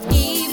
most easy.